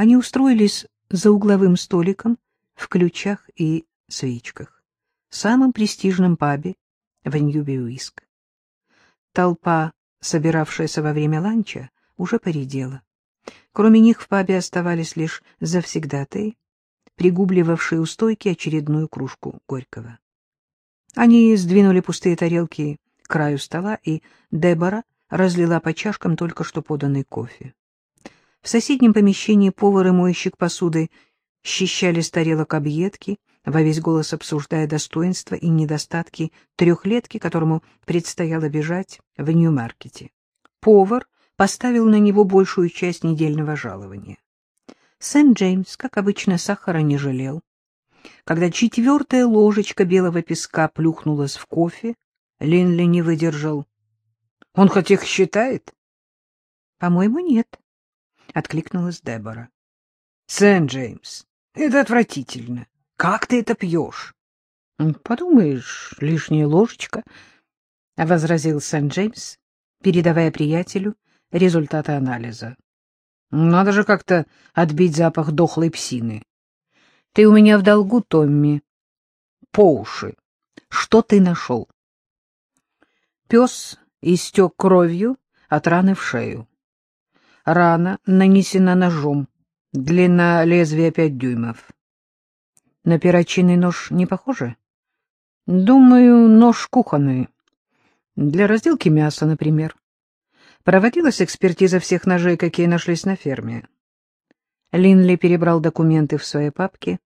Они устроились за угловым столиком в ключах и свечках, самом престижном пабе в Нью-Бьюиск. Толпа, собиравшаяся во время ланча, уже поредела. Кроме них в пабе оставались лишь завсегдатые, пригубливавшие у стойки очередную кружку Горького. Они сдвинули пустые тарелки к краю стола, и Дебора разлила по чашкам только что поданный кофе. В соседнем помещении повар и мойщик посуды счищали с тарелок объедки, во весь голос обсуждая достоинства и недостатки трехлетки, которому предстояло бежать в Нью-Маркете. Повар поставил на него большую часть недельного жалования. Сент-Джеймс, как обычно, сахара не жалел. Когда четвертая ложечка белого песка плюхнулась в кофе, Линли не выдержал. — Он хоть их считает? — По-моему, нет, — откликнулась Дебора. — Сент-Джеймс, это отвратительно. Как ты это пьешь? — Подумаешь, лишняя ложечка, — возразил Сент-Джеймс, передавая приятелю результаты анализа. — Надо же как-то отбить запах дохлой псины. — Ты у меня в долгу, Томми. — По уши. Что ты нашел? Пес истек кровью от раны в шею. Рана нанесена ножом, длина лезвия пять дюймов. На перочинный нож не похоже? Думаю, нож кухонный. Для разделки мяса, например. Проводилась экспертиза всех ножей, какие нашлись на ферме. Линли перебрал документы в своей папке.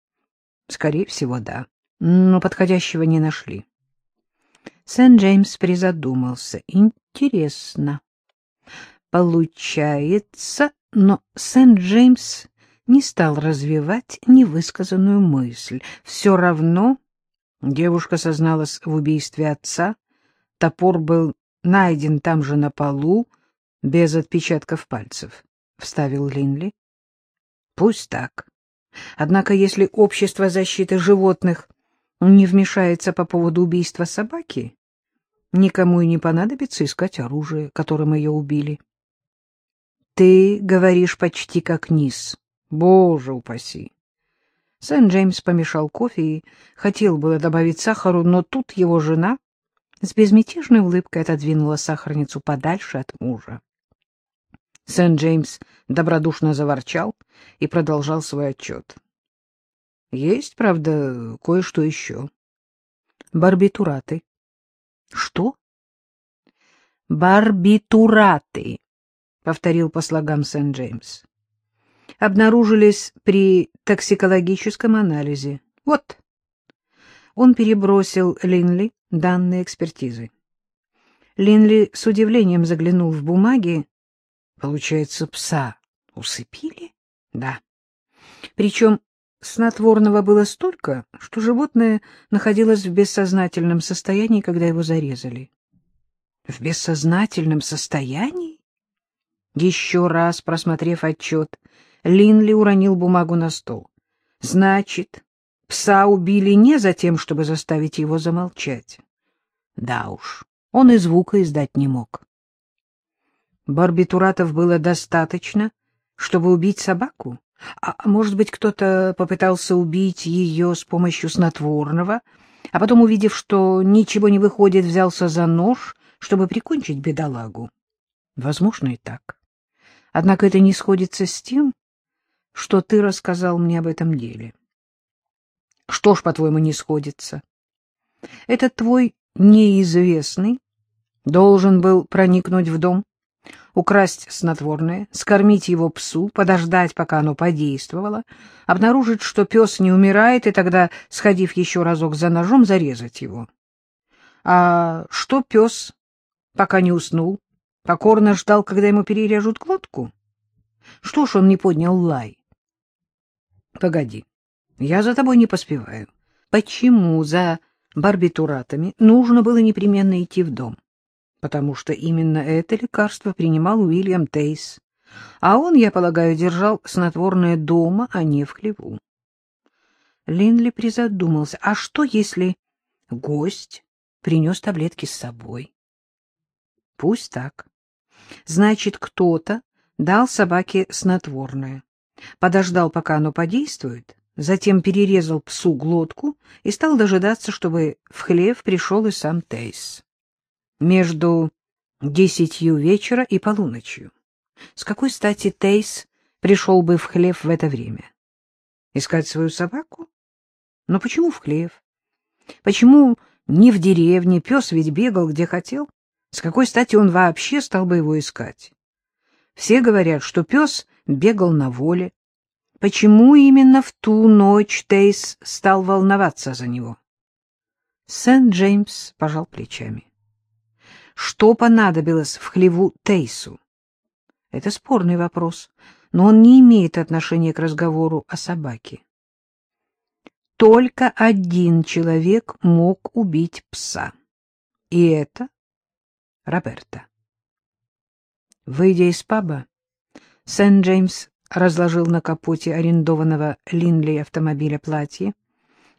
Скорее всего, да. Но подходящего не нашли. Сент-Джеймс призадумался. Интересно. Получается, но Сент-Джеймс не стал развивать невысказанную мысль. Все равно девушка созналась в убийстве отца, топор был найден там же на полу, без отпечатков пальцев, — вставил Линли. — Пусть так. Однако если общество защиты животных не вмешается по поводу убийства собаки, никому и не понадобится искать оружие, которым ее убили. — Ты говоришь почти как Низ. Боже упаси! Сент-Джеймс помешал кофе и хотел было добавить сахару, но тут его жена с безмятежной улыбкой отодвинула сахарницу подальше от мужа. Сент-Джеймс добродушно заворчал и продолжал свой отчет. Есть, правда, кое-что еще. Барбитураты. Что? Барбитураты, повторил по слогам Сент-Джеймс. Обнаружились при токсикологическом анализе. Вот. Он перебросил Линли данные экспертизы. Линли с удивлением заглянул в бумаги. Получается, пса усыпили? Да. Причем снотворного было столько, что животное находилось в бессознательном состоянии, когда его зарезали. В бессознательном состоянии? Еще раз просмотрев отчет, Линли уронил бумагу на стол. Значит, пса убили не за тем, чтобы заставить его замолчать. Да уж, он и звука издать не мог. Барбитуратов было достаточно, чтобы убить собаку? А может быть, кто-то попытался убить ее с помощью снотворного, а потом, увидев, что ничего не выходит, взялся за нож, чтобы прикончить бедолагу? Возможно и так. Однако это не сходится с тем, что ты рассказал мне об этом деле. Что ж, по-твоему, не сходится? Этот твой неизвестный должен был проникнуть в дом, украсть снотворное, скормить его псу, подождать, пока оно подействовало, обнаружить, что пес не умирает, и тогда, сходив еще разок за ножом, зарезать его. А что пес, пока не уснул, покорно ждал, когда ему перережут глотку? Что ж он не поднял лай? Погоди, я за тобой не поспеваю. Почему за барбитуратами нужно было непременно идти в дом? потому что именно это лекарство принимал Уильям Тейс, а он, я полагаю, держал снотворное дома, а не в хлеву. Линли призадумался, а что, если гость принес таблетки с собой? Пусть так. Значит, кто-то дал собаке снотворное, подождал, пока оно подействует, затем перерезал псу глотку и стал дожидаться, чтобы в хлев пришел и сам Тейс. Между десятью вечера и полуночью. С какой стати Тейс пришел бы в хлев в это время? Искать свою собаку? Но почему в хлев? Почему не в деревне? Пес ведь бегал, где хотел. С какой стати он вообще стал бы его искать? Все говорят, что пес бегал на воле. Почему именно в ту ночь Тейс стал волноваться за него? Сент-Джеймс пожал плечами. Что понадобилось в хлеву Тейсу? Это спорный вопрос, но он не имеет отношения к разговору о собаке. Только один человек мог убить пса. И это Роберта. Выйдя из паба, Сент-Джеймс разложил на капоте арендованного Линли автомобиля платье,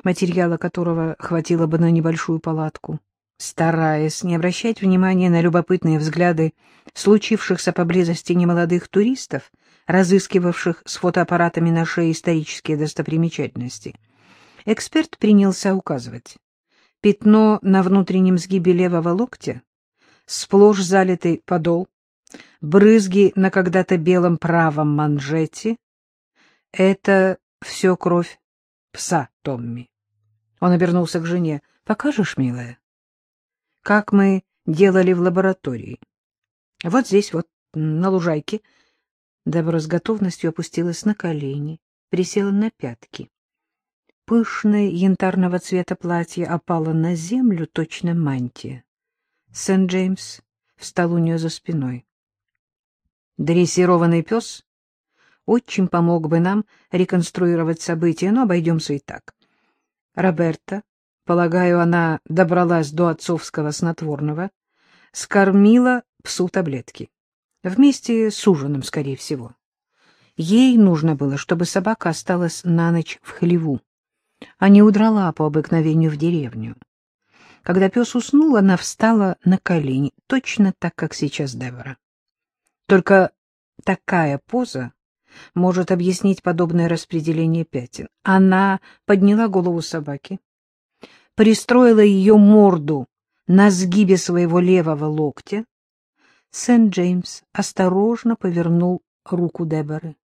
материала которого хватило бы на небольшую палатку. Стараясь не обращать внимания на любопытные взгляды случившихся поблизости немолодых туристов, разыскивавших с фотоаппаратами на шее исторические достопримечательности, эксперт принялся указывать. Пятно на внутреннем сгибе левого локтя, сплошь залитый подол, брызги на когда-то белом правом манжете — это все кровь пса Томми. Он обернулся к жене. — Покажешь, милая? — Как мы делали в лаборатории. Вот здесь, вот, на лужайке. Дебора с готовностью опустилась на колени, присела на пятки. Пышное янтарного цвета платье опало на землю, точно мантия. Сент-Джеймс встал у нее за спиной. Дрессированный пес очень помог бы нам реконструировать события, но обойдемся и так. Роберта, полагаю, она добралась до отцовского снотворного, скормила псу таблетки. Вместе с ужином, скорее всего. Ей нужно было, чтобы собака осталась на ночь в хлеву, а не удрала по обыкновению в деревню. Когда пес уснул, она встала на колени, точно так, как сейчас Девора. Только такая поза может объяснить подобное распределение пятен. Она подняла голову собаки, пристроила ее морду на сгибе своего левого локтя. Сент-Джеймс осторожно повернул руку Деборы,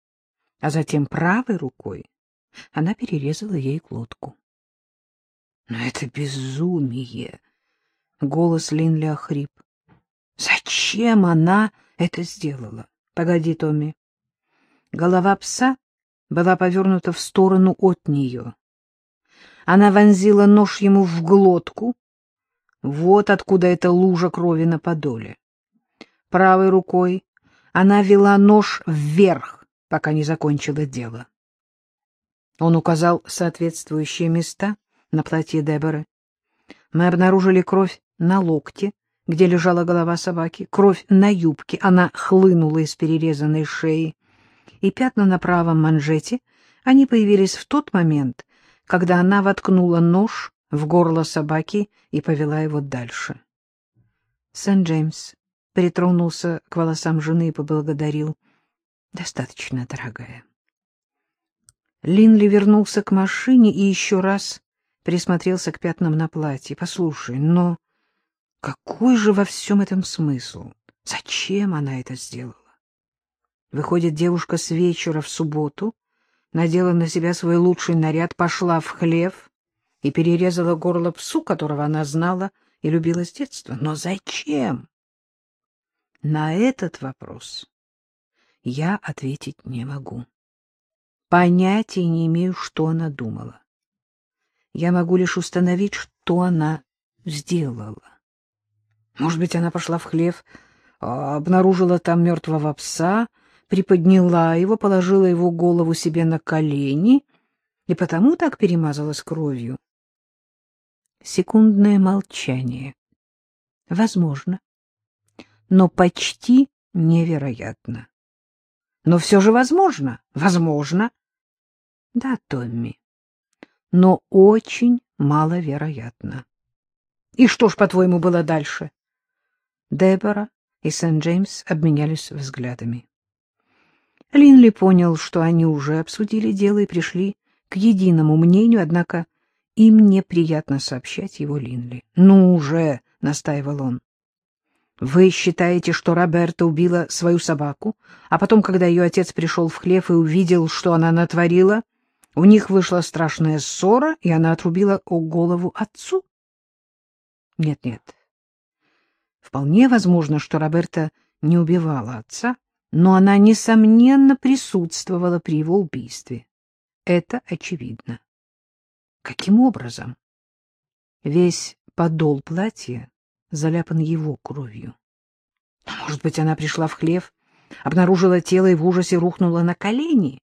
а затем правой рукой она перерезала ей глотку. Но это безумие! Голос Линли охрип. Зачем она это сделала? Погоди, Томми. Голова пса была повернута в сторону от нее. Она вонзила нож ему в глотку. Вот откуда эта лужа крови на подоле. Правой рукой она вела нож вверх, пока не закончила дело. Он указал соответствующие места на платье Деборы. Мы обнаружили кровь на локте, где лежала голова собаки, кровь на юбке, она хлынула из перерезанной шеи, и пятна на правом манжете, они появились в тот момент, когда она воткнула нож в горло собаки и повела его дальше. Сент-Джеймс притронулся к волосам жены и поблагодарил. — Достаточно, дорогая. Линли вернулся к машине и еще раз присмотрелся к пятнам на платье. — Послушай, но... Какой же во всем этом смысл? Зачем она это сделала? Выходит, девушка с вечера в субботу надела на себя свой лучший наряд, пошла в хлев и перерезала горло псу, которого она знала и любила с детства. Но зачем? На этот вопрос я ответить не могу. Понятия не имею, что она думала. Я могу лишь установить, что она сделала. Может быть, она пошла в хлев, а, обнаружила там мертвого пса, приподняла его, положила его голову себе на колени и потому так перемазалась кровью. Секундное молчание. Возможно, но почти невероятно. Но все же возможно, возможно. Да, Томми, но очень маловероятно. И что ж, по-твоему, было дальше? Дебора и Сент-Джеймс обменялись взглядами. Линли понял, что они уже обсудили дело и пришли к единому мнению, однако им неприятно сообщать его Линли. — Ну уже, — настаивал он. — Вы считаете, что Роберта убила свою собаку, а потом, когда ее отец пришел в хлев и увидел, что она натворила, у них вышла страшная ссора, и она отрубила голову отцу? Нет-нет. Вполне возможно, что Роберта не убивала отца, но она, несомненно, присутствовала при его убийстве. Это очевидно. Каким образом? Весь подол платья заляпан его кровью. Может быть, она пришла в хлев, обнаружила тело и в ужасе рухнула на колени?